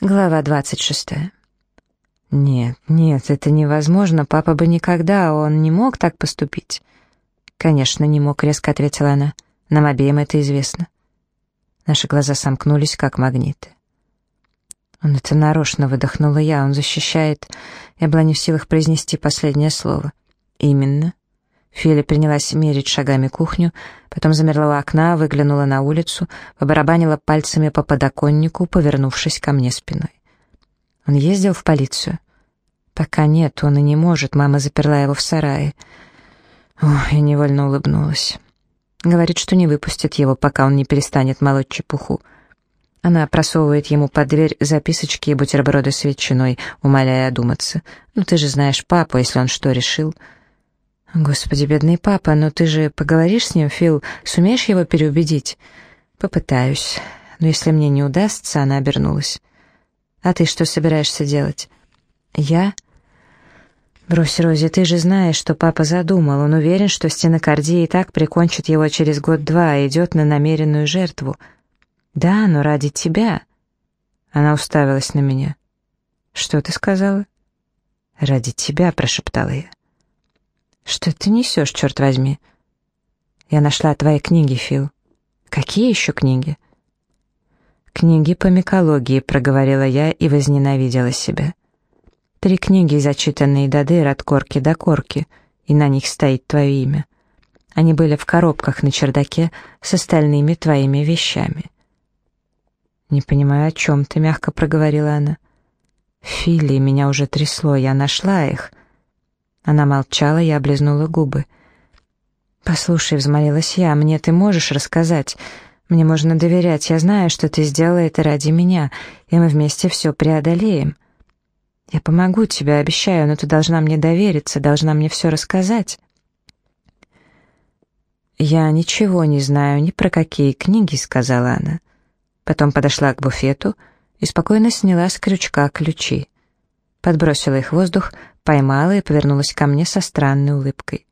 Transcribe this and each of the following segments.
Глава 26. Нет, нет, это невозможно, папа бы никогда, он не мог так поступить. Конечно, не мог, резко ответила она. Нам обеим это известно. Наши глаза сомкнулись, как магниты. Он это нарочно выдохнула я, он защищает. Я была не в силах произнести последнее слово. Именно. Филя принялась мерить шагами кухню, потом замерла у окна, выглянула на улицу, побарабанила пальцами по подоконнику, повернувшись ко мне спиной. Он ездил в полицию? Пока нет, он и не может, мама заперла его в сарае. Ох, я невольно улыбнулась. Говорит, что не выпустит его, пока он не перестанет молоть чепуху. Она просовывает ему под дверь записочки и бутерброды с ветчиной, умоляя одуматься. «Ну ты же знаешь папу, если он что решил...» «Господи, бедный папа, но ты же поговоришь с ним, Фил? Сумеешь его переубедить?» «Попытаюсь. Но если мне не удастся...» Она обернулась. «А ты что собираешься делать?» «Я...» «Брось, Рози, ты же знаешь, что папа задумал. Он уверен, что стенокардия и так прикончит его через год-два и идет на намеренную жертву». «Да, но ради тебя...» Она уставилась на меня. «Что ты сказала?» «Ради тебя», — прошептала я. «Что ты несешь, черт возьми?» «Я нашла твои книги, Фил». «Какие еще книги?» «Книги по микологии», — проговорила я и возненавидела себя. «Три книги, зачитанные до дыр от корки до корки, и на них стоит твое имя. Они были в коробках на чердаке с остальными твоими вещами». «Не понимаю, о чем ты», — мягко проговорила она. «Филли, меня уже трясло, я нашла их. Она молчала, я облизнула губы. «Послушай», — взмолилась я, — «мне ты можешь рассказать? Мне можно доверять, я знаю, что ты сделала это ради меня, и мы вместе все преодолеем. Я помогу тебе, обещаю, но ты должна мне довериться, должна мне все рассказать». «Я ничего не знаю ни про какие книги», — сказала она. Потом подошла к буфету и спокойно сняла с крючка ключи. Подбросила их в воздух, поймала и повернулась ко мне со странной улыбкой.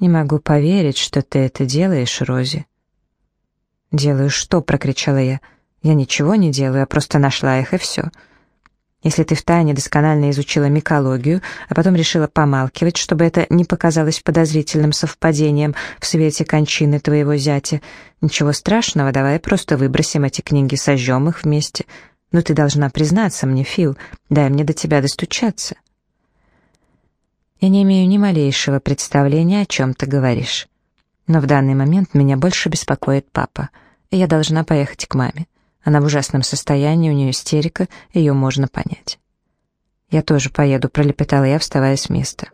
«Не могу поверить, что ты это делаешь, Рози». «Делаю что?» — прокричала я. «Я ничего не делаю, я просто нашла их, и все. Если ты втайне досконально изучила микологию, а потом решила помалкивать, чтобы это не показалось подозрительным совпадением в свете кончины твоего зятя, ничего страшного, давай просто выбросим эти книги, сожжем их вместе. Но ты должна признаться мне, Фил, дай мне до тебя достучаться». Я не имею ни малейшего представления, о чем ты говоришь. Но в данный момент меня больше беспокоит папа, и я должна поехать к маме. Она в ужасном состоянии, у нее истерика, ее можно понять. «Я тоже поеду», — пролепетала я, вставая с места.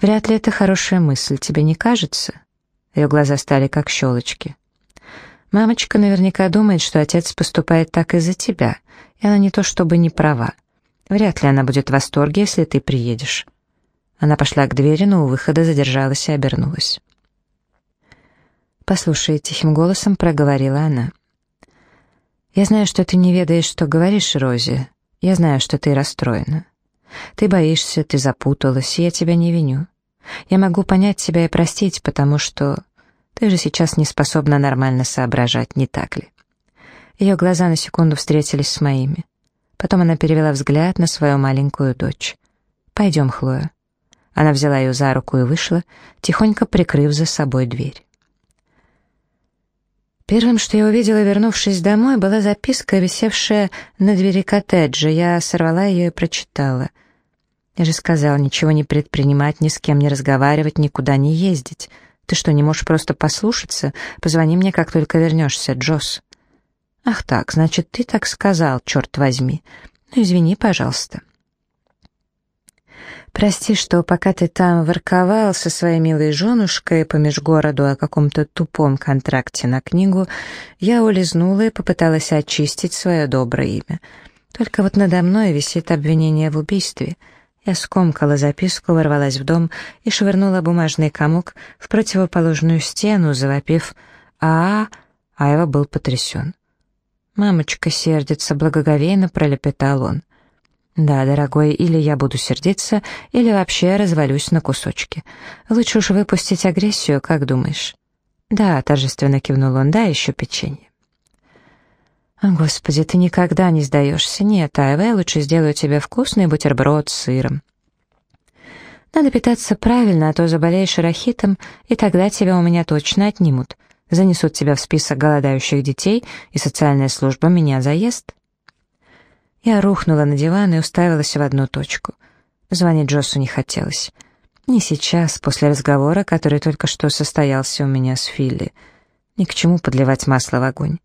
«Вряд ли это хорошая мысль, тебе не кажется?» Ее глаза стали как щелочки. «Мамочка наверняка думает, что отец поступает так из-за тебя, и она не то чтобы не права. Вряд ли она будет в восторге, если ты приедешь. Она пошла к двери, но у выхода задержалась и обернулась. «Послушай», — тихим голосом проговорила она. «Я знаю, что ты не ведаешь, что говоришь, Рози. Я знаю, что ты расстроена. Ты боишься, ты запуталась, и я тебя не виню. Я могу понять тебя и простить, потому что ты же сейчас не способна нормально соображать, не так ли?» Ее глаза на секунду встретились с моими. Потом она перевела взгляд на свою маленькую дочь. «Пойдем, Хлоя. Она взяла ее за руку и вышла, тихонько прикрыв за собой дверь. Первым, что я увидела, вернувшись домой, была записка, висевшая на двери коттеджа. Я сорвала ее и прочитала. Я же сказала, ничего не предпринимать, ни с кем не разговаривать, никуда не ездить. Ты что, не можешь просто послушаться? Позвони мне, как только вернешься, Джосс. Ах так, значит, ты так сказал, черт возьми. Ну, извини, пожалуйста. Прости, что пока ты там ворковал со своей милой женушкой по межгороду о каком-то тупом контракте на книгу, я улизнула и попыталась очистить свое доброе имя. Только вот надо мной висит обвинение в убийстве. Я скомкала записку, ворвалась в дом и швырнула бумажный комок в противоположную стену, завопив «А-а!», Айва был потрясен. «Мамочка сердится», — благоговейно пролепетал он. «Да, дорогой, или я буду сердиться, или вообще развалюсь на кусочки. Лучше уж выпустить агрессию, как думаешь?» «Да», — торжественно кивнул он, — «да, еще печенье». Господи, ты никогда не сдаешься. Нет, Айве, лучше сделаю тебе вкусный бутерброд с сыром. Надо питаться правильно, а то заболеешь рахитом, и тогда тебя у меня точно отнимут. Занесут тебя в список голодающих детей, и социальная служба меня заест. Я рухнула на диван и уставилась в одну точку. Звонить Джоссу не хотелось. Не сейчас, после разговора, который только что состоялся у меня с Филли. Ни к чему подливать масло в огонь.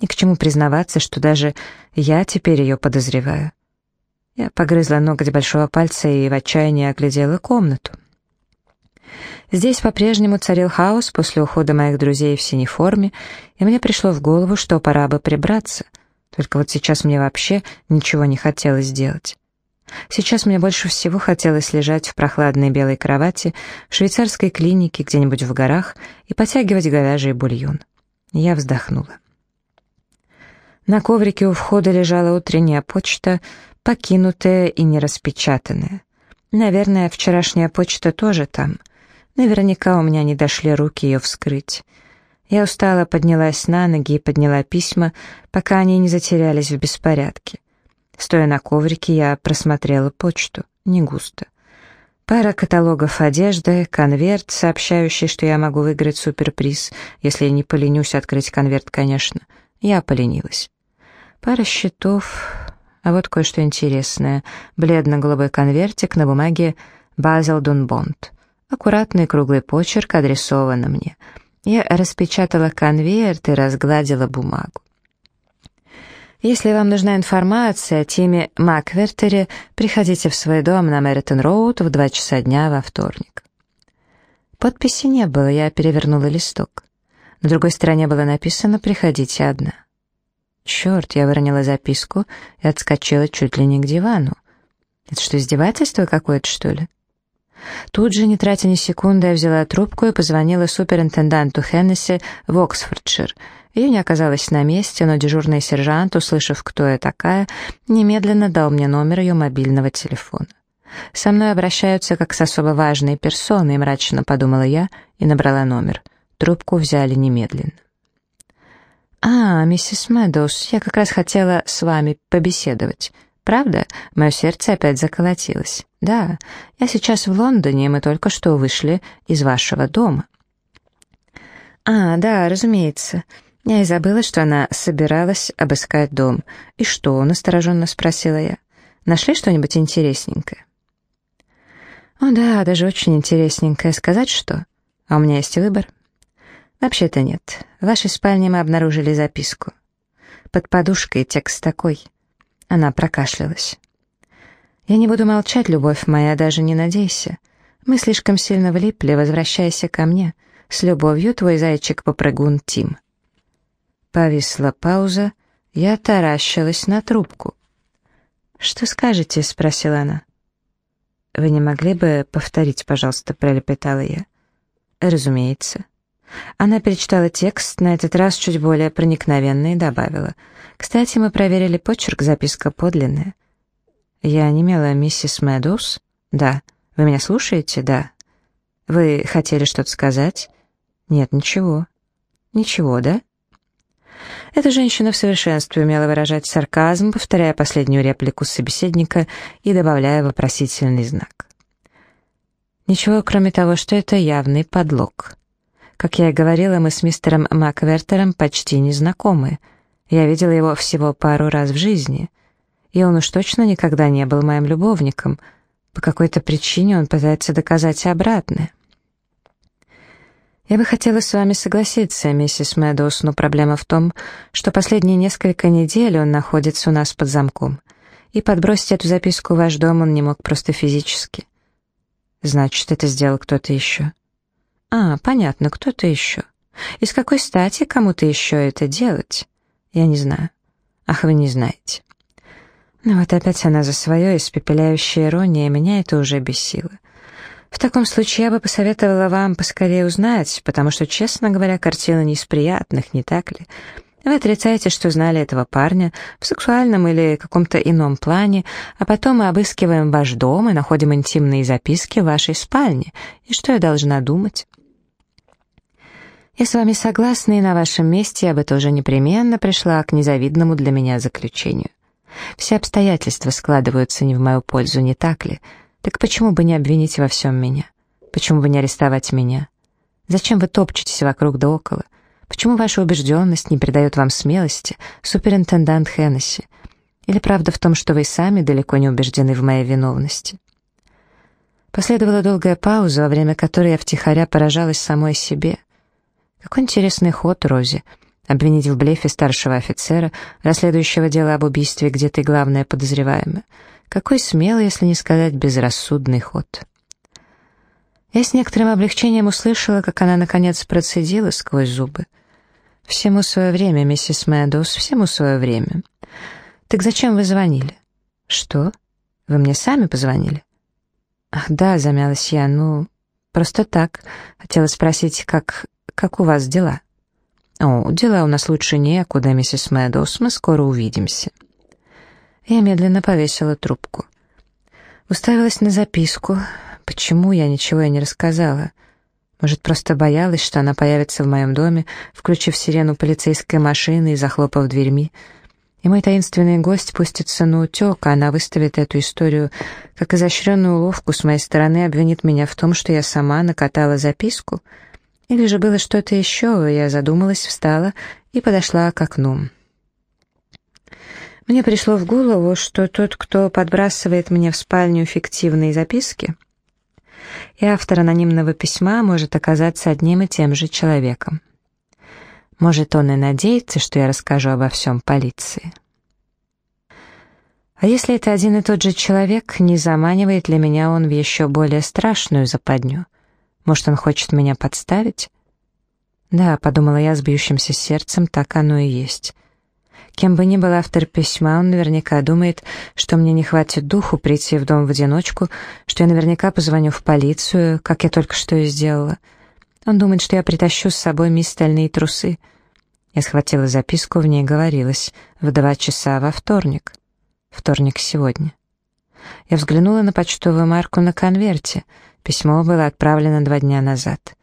Ни к чему признаваться, что даже я теперь ее подозреваю. Я погрызла ноготь большого пальца и в отчаянии оглядела комнату. Здесь по-прежнему царил хаос после ухода моих друзей в синей форме, и мне пришло в голову, что пора бы прибраться — только вот сейчас мне вообще ничего не хотелось делать. Сейчас мне больше всего хотелось лежать в прохладной белой кровати в швейцарской клинике где-нибудь в горах и потягивать говяжий бульон. Я вздохнула. На коврике у входа лежала утренняя почта, покинутая и не распечатанная. Наверное, вчерашняя почта тоже там. Наверняка у меня не дошли руки ее вскрыть. Я устало поднялась на ноги и подняла письма, пока они не затерялись в беспорядке. Стоя на коврике, я просмотрела почту, не густо. Пара каталогов одежды, конверт, сообщающий, что я могу выиграть суперприз, если я не поленюсь открыть конверт, конечно. Я поленилась. Пара счетов, а вот кое-что интересное. Бледно-голубой конвертик на бумаге «Базел Бонд». Аккуратный круглый почерк адресован мне — я распечатала конверт и разгладила бумагу. Если вам нужна информация о теме Маквертере, приходите в свой дом на Мэритон-Роуд в два часа дня во вторник. Подписи не было, я перевернула листок. На другой стороне было написано «Приходите одна». Черт, я выронила записку и отскочила чуть ли не к дивану. Это что, издевательство какое-то, что ли? Тут же, не тратя ни секунды, я взяла трубку и позвонила суперинтенданту Хеннесси в Оксфордшир. Ее не оказалось на месте, но дежурный сержант, услышав, кто я такая, немедленно дал мне номер ее мобильного телефона. «Со мной обращаются как с особо важной персоной», — мрачно подумала я и набрала номер. Трубку взяли немедленно. «А, миссис Мэдоуз, я как раз хотела с вами побеседовать. Правда? Мое сердце опять заколотилось. Да, я сейчас в Лондоне, мы только что вышли из вашего дома. А, да, разумеется. Я и забыла, что она собиралась обыскать дом. И что, настороженно спросила я. Нашли что-нибудь интересненькое? О, да, даже очень интересненькое. Сказать что? А у меня есть выбор? Вообще-то нет. В вашей спальне мы обнаружили записку. Под подушкой текст такой — она прокашлялась. «Я не буду молчать, любовь моя, даже не надейся. Мы слишком сильно влипли, возвращайся ко мне. С любовью, твой зайчик-попрыгун Тим». Повисла пауза, я таращилась на трубку. «Что скажете?» — спросила она. «Вы не могли бы повторить, пожалуйста?» — пролепетала я. «Разумеется». Она перечитала текст, на этот раз чуть более проникновенно и добавила. «Кстати, мы проверили почерк, записка подлинная». «Я не имела миссис Мэдоуз?» «Да». «Вы меня слушаете?» «Да». «Вы хотели что-то сказать?» «Нет, ничего». «Ничего, да?» Эта женщина в совершенстве умела выражать сарказм, повторяя последнюю реплику собеседника и добавляя вопросительный знак. Ничего, кроме того, что это явный подлог. Как я и говорила, мы с мистером Маквертером почти не знакомы. Я видела его всего пару раз в жизни. И он уж точно никогда не был моим любовником. По какой-то причине он пытается доказать обратное. Я бы хотела с вами согласиться, миссис Мэдоуз, но проблема в том, что последние несколько недель он находится у нас под замком. И подбросить эту записку в ваш дом он не мог просто физически. Значит, это сделал кто-то еще. «А, понятно, кто-то еще. И с какой стати кому-то еще это делать? Я не знаю. Ах, вы не знаете». Ну вот опять она за свое, испепеляющая ирония, меня это уже бесило. В таком случае я бы посоветовала вам поскорее узнать, потому что, честно говоря, картина не из приятных, не так ли? Вы отрицаете, что знали этого парня в сексуальном или каком-то ином плане, а потом мы обыскиваем ваш дом и находим интимные записки в вашей спальне. И что я должна думать? Я с вами согласна, и на вашем месте я бы тоже непременно пришла к незавидному для меня заключению. Все обстоятельства складываются не в мою пользу, не так ли? Так почему бы не обвинить во всем меня? Почему бы не арестовать меня? Зачем вы топчетесь вокруг да около? Почему ваша убежденность не придает вам смелости, суперинтендант Хеннесси? Или правда в том, что вы сами далеко не убеждены в моей виновности? Последовала долгая пауза, во время которой я втихаря поражалась самой себе. Какой интересный ход, Рози. Обвинить в блефе старшего офицера, расследующего дело об убийстве, где ты главная подозреваемая. Какой смелый, если не сказать безрассудный ход. Я с некоторым облегчением услышала, как она, наконец, процедила сквозь зубы. «Всему свое время, миссис Мэдоуз, всему свое время. Так зачем вы звонили?» «Что? Вы мне сами позвонили?» «Ах, да», — замялась я, — «ну, просто так. Хотела спросить, как... как у вас дела?» «О, дела у нас лучше некуда, миссис Мэдоуз, мы скоро увидимся». Я медленно повесила трубку. Уставилась на записку. Почему я ничего и не рассказала? Может, просто боялась, что она появится в моем доме, включив сирену полицейской машины и захлопав дверьми, и мой таинственный гость пустится на утек, а она выставит эту историю как изощренную уловку с моей стороны, обвинит меня в том, что я сама накатала записку. Или же было что-то еще, я задумалась, встала и подошла к окну. Мне пришло в голову, что тот, кто подбрасывает мне в спальню фиктивные записки, и автор анонимного письма может оказаться одним и тем же человеком. Может, он и надеется, что я расскажу обо всем полиции. А если это один и тот же человек, не заманивает ли меня он в еще более страшную западню? Может, он хочет меня подставить? Да, подумала я с бьющимся сердцем, так оно и есть. Кем бы ни был автор письма, он наверняка думает, что мне не хватит духу прийти в дом в одиночку, что я наверняка позвоню в полицию, как я только что и сделала — он думает, что я притащу с собой мисс стальные трусы. Я схватила записку, в ней говорилось «в два часа во вторник». Вторник сегодня. Я взглянула на почтовую марку на конверте. Письмо было отправлено два дня назад.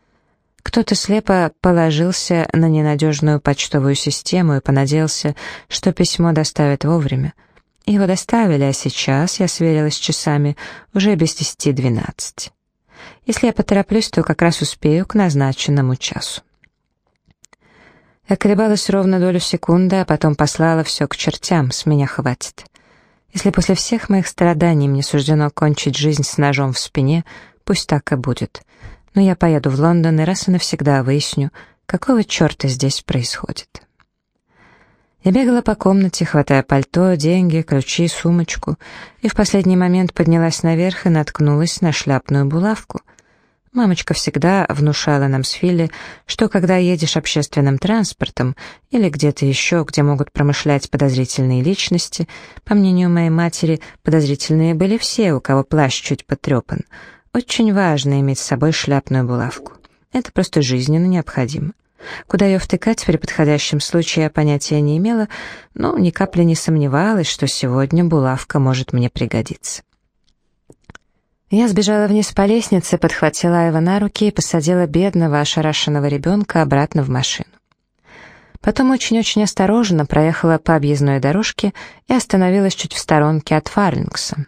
Кто-то слепо положился на ненадежную почтовую систему и понадеялся, что письмо доставят вовремя. Его доставили, а сейчас, я сверилась с часами, уже без десяти двенадцать. Если я потороплюсь, то как раз успею к назначенному часу. Я колебалась ровно долю секунды, а потом послала все к чертям, с меня хватит. Если после всех моих страданий мне суждено кончить жизнь с ножом в спине, пусть так и будет. Но я поеду в Лондон и раз и навсегда выясню, какого черта здесь происходит. Я бегала по комнате, хватая пальто, деньги, ключи, сумочку, и в последний момент поднялась наверх и наткнулась на шляпную булавку. Мамочка всегда внушала нам с Филли, что когда едешь общественным транспортом или где-то еще, где могут промышлять подозрительные личности, по мнению моей матери, подозрительные были все, у кого плащ чуть потрепан, очень важно иметь с собой шляпную булавку. Это просто жизненно необходимо. Куда ее втыкать при подходящем случае я понятия не имела, но ни капли не сомневалась, что сегодня булавка может мне пригодиться. Я сбежала вниз по лестнице, подхватила его на руки и посадила бедного, ошарашенного ребенка обратно в машину. Потом очень-очень осторожно проехала по объездной дорожке и остановилась чуть в сторонке от Фарлингса.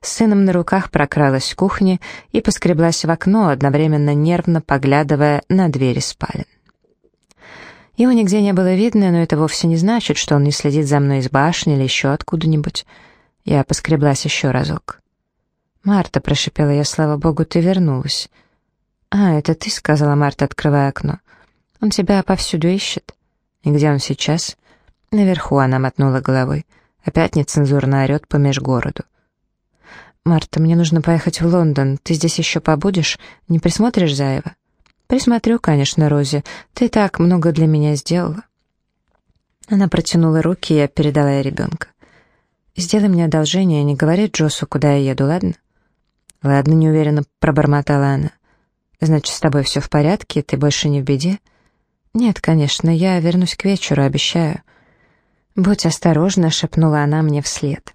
С сыном на руках прокралась в кухне и поскреблась в окно, одновременно нервно поглядывая на двери спален. Его нигде не было видно, но это вовсе не значит, что он не следит за мной из башни или еще откуда-нибудь. Я поскреблась еще разок. «Марта», — прошипела я, — «слава богу, ты вернулась». «А, это ты», — сказала Марта, открывая окно. «Он тебя повсюду ищет». «И где он сейчас?» «Наверху», — она мотнула головой. Опять нецензурно орет по межгороду. «Марта, мне нужно поехать в Лондон. Ты здесь еще побудешь? Не присмотришь за Эва?» «Присмотрю, конечно, Рози. Ты так много для меня сделала». Она протянула руки, и я передала ей ребенка. «Сделай мне одолжение, не говори Джосу, куда я еду, ладно?» «Ладно», — неуверенно пробормотала она. «Значит, с тобой все в порядке, ты больше не в беде?» «Нет, конечно, я вернусь к вечеру, обещаю». «Будь осторожна», — шепнула она мне вслед.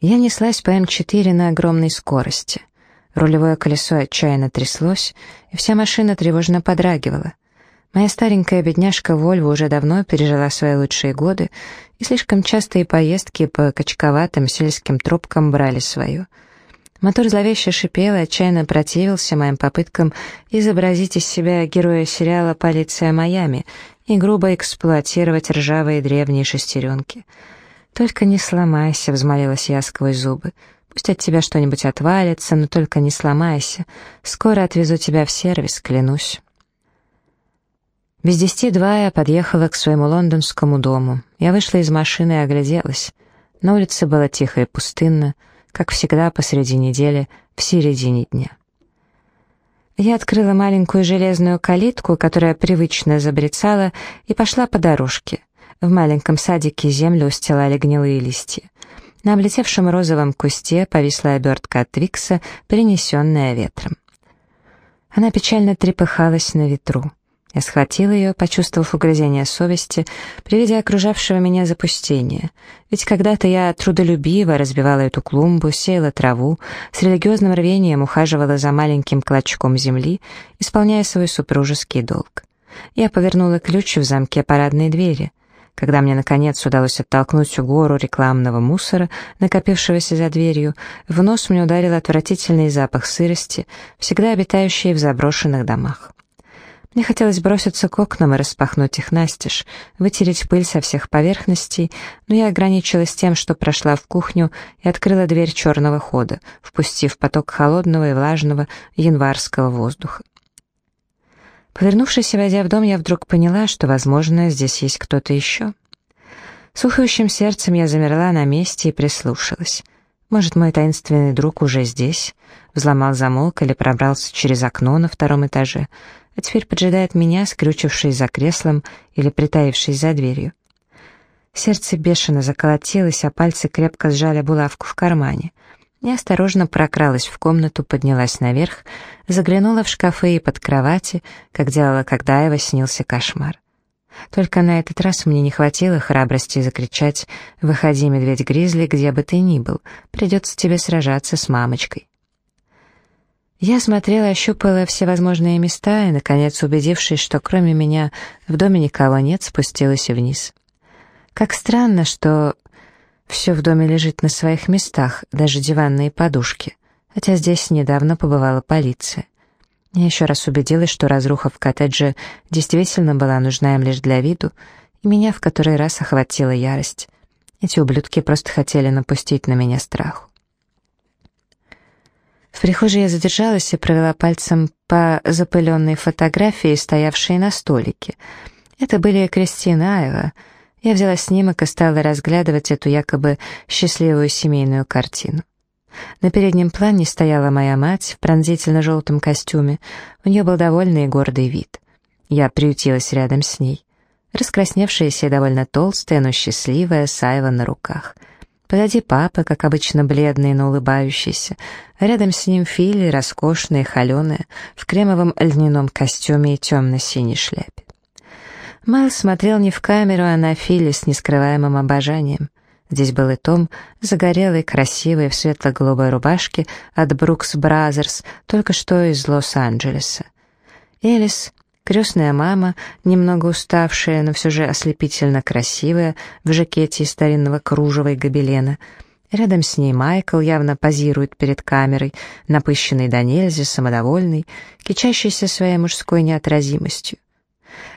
Я неслась по М4 на огромной скорости. Рулевое колесо отчаянно тряслось, и вся машина тревожно подрагивала. Моя старенькая бедняжка Вольва уже давно пережила свои лучшие годы, и слишком частые поездки по качковатым сельским тропкам брали свое. Мотор зловеще шипел и отчаянно противился моим попыткам изобразить из себя героя сериала «Полиция Майами» и грубо эксплуатировать ржавые древние шестеренки. «Только не сломайся», — взмолилась я сквозь зубы. «Пусть от тебя что-нибудь отвалится, но только не сломайся. Скоро отвезу тебя в сервис, клянусь». Без десяти два я подъехала к своему лондонскому дому. Я вышла из машины и огляделась. На улице было тихо и пустынно, как всегда посреди недели, в середине дня. Я открыла маленькую железную калитку, которая привычно забрецала, и пошла по дорожке. В маленьком садике землю устилали гнилые листья. На облетевшем розовом кусте повисла обертка от Твикса, принесенная ветром. Она печально трепыхалась на ветру. Я схватил ее, почувствовав угрызение совести при виде окружавшего меня запустения. Ведь когда-то я трудолюбиво разбивала эту клумбу, сеяла траву, с религиозным рвением ухаживала за маленьким клочком земли, исполняя свой супружеский долг. Я повернула ключ в замке парадной двери. Когда мне, наконец, удалось оттолкнуть гору рекламного мусора, накопившегося за дверью, в нос мне ударил отвратительный запах сырости, всегда обитающий в заброшенных домах. Мне хотелось броситься к окнам и распахнуть их настежь, вытереть пыль со всех поверхностей, но я ограничилась тем, что прошла в кухню и открыла дверь черного хода, впустив поток холодного и влажного январского воздуха. Повернувшись и войдя в дом, я вдруг поняла, что, возможно, здесь есть кто-то еще. С сердцем я замерла на месте и прислушалась. Может, мой таинственный друг уже здесь? Взломал замок или пробрался через окно на втором этаже — а теперь поджидает меня, скрючившись за креслом или притаившись за дверью. Сердце бешено заколотилось, а пальцы крепко сжали булавку в кармане. Я осторожно прокралась в комнату, поднялась наверх, заглянула в шкафы и под кровати, как делала, когда его снился кошмар. Только на этот раз мне не хватило храбрости закричать «Выходи, медведь-гризли, где бы ты ни был, придется тебе сражаться с мамочкой». Я смотрела, ощупала всевозможные места и, наконец, убедившись, что кроме меня в доме никого нет, спустилась вниз. Как странно, что все в доме лежит на своих местах, даже диванные подушки, хотя здесь недавно побывала полиция. Я еще раз убедилась, что разруха в коттедже действительно была нужна им лишь для виду, и меня в который раз охватила ярость. Эти ублюдки просто хотели напустить на меня страху. В прихожей я задержалась и провела пальцем по запыленной фотографии, стоявшей на столике. Это были Кристина Аева. Я взяла снимок и стала разглядывать эту якобы счастливую семейную картину. На переднем плане стояла моя мать в пронзительно-желтом костюме. У нее был довольный и гордый вид. Я приютилась рядом с ней. Раскрасневшаяся и довольно толстая, но счастливая, с Айва на руках — Позади папа, как обычно бледный, но улыбающийся. Рядом с ним Фили, роскошная, холеная, в кремовом льняном костюме и темно-синей шляпе. Майлз смотрел не в камеру, а на Фили с нескрываемым обожанием. Здесь был и Том, загорелый, красивый, в светло-голубой рубашке от Brooks Brothers, только что из Лос-Анджелеса. Элис, Крестная мама, немного уставшая, но все же ослепительно красивая, в жакете из старинного кружева и гобелена. Рядом с ней Майкл явно позирует перед камерой, напыщенный до нельзя, самодовольный, кичащийся своей мужской неотразимостью.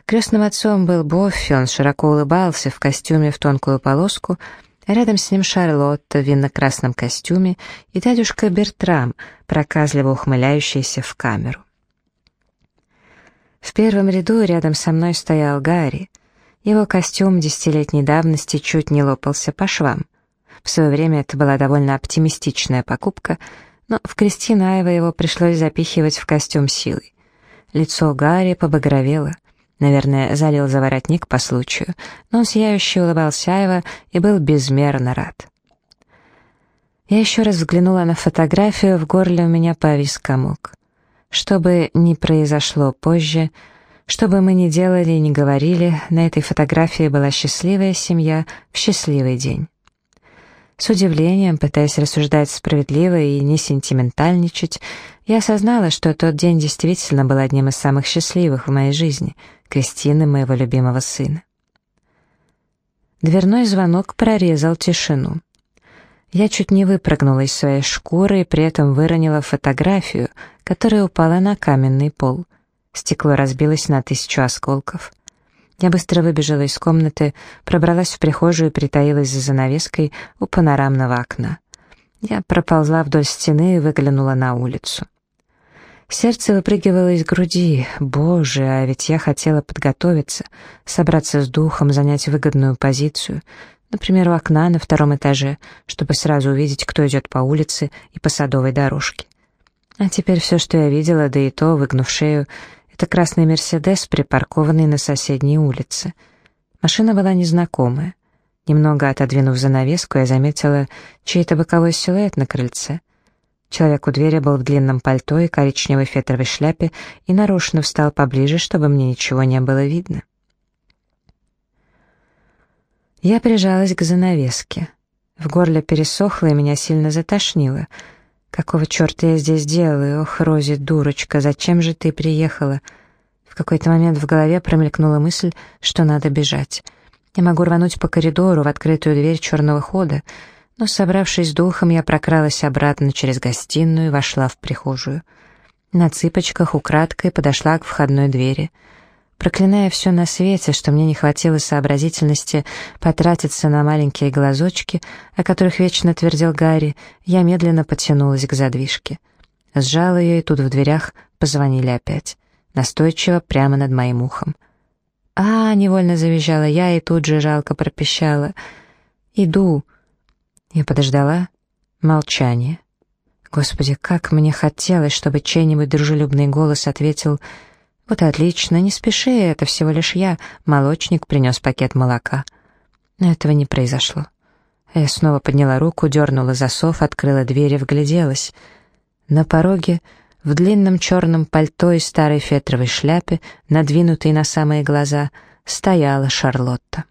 Крестным отцом был Боффи, он широко улыбался в костюме в тонкую полоску, рядом с ним Шарлотта в винно-красном костюме и дядюшка Бертрам, проказливо ухмыляющийся в камеру. В первом ряду рядом со мной стоял Гарри. Его костюм десятилетней давности чуть не лопался по швам. В свое время это была довольно оптимистичная покупка, но в Кристина его пришлось запихивать в костюм силой. Лицо Гарри побагровело. Наверное, залил за воротник по случаю, но он сияюще улыбался Айва и был безмерно рад. Я еще раз взглянула на фотографию, в горле у меня повис комок. Что бы ни произошло позже, что бы мы ни делали и ни говорили, на этой фотографии была счастливая семья в счастливый день. С удивлением, пытаясь рассуждать справедливо и не сентиментальничать, я осознала, что тот день действительно был одним из самых счастливых в моей жизни, Кристины, моего любимого сына. Дверной звонок прорезал тишину. Я чуть не выпрыгнула из своей шкуры и при этом выронила фотографию, которая упала на каменный пол. Стекло разбилось на тысячу осколков. Я быстро выбежала из комнаты, пробралась в прихожую и притаилась за занавеской у панорамного окна. Я проползла вдоль стены и выглянула на улицу. Сердце выпрыгивало из груди. Боже, а ведь я хотела подготовиться, собраться с духом, занять выгодную позицию, например, у окна на втором этаже, чтобы сразу увидеть, кто идет по улице и по садовой дорожке. А теперь все, что я видела, да и то, выгнув шею, это красный «Мерседес», припаркованный на соседней улице. Машина была незнакомая. Немного отодвинув занавеску, я заметила чей-то боковой силуэт на крыльце. Человек у двери был в длинном пальто и коричневой фетровой шляпе и нарочно встал поближе, чтобы мне ничего не было видно. Я прижалась к занавеске. В горле пересохло и меня сильно затошнило — «Какого черта я здесь делаю? Ох, Рози, дурочка, зачем же ты приехала?» В какой-то момент в голове промелькнула мысль, что надо бежать. Я могу рвануть по коридору в открытую дверь черного хода, но, собравшись духом, я прокралась обратно через гостиную и вошла в прихожую. На цыпочках украдкой подошла к входной двери — Проклиная все на свете, что мне не хватило сообразительности потратиться на маленькие глазочки, о которых вечно твердил Гарри, я медленно потянулась к задвижке. Сжала ее, и тут в дверях позвонили опять. Настойчиво, прямо над моим ухом. «А!» — невольно завизжала я и тут же жалко пропищала. «Иду!» Я подождала. Молчание. Господи, как мне хотелось, чтобы чей-нибудь дружелюбный голос ответил! «Вот отлично, не спеши, это всего лишь я». Молочник принес пакет молока. Но этого не произошло. Я снова подняла руку, дернула засов, открыла дверь и вгляделась. На пороге, в длинном черном пальто и старой фетровой шляпе, надвинутой на самые глаза, стояла Шарлотта.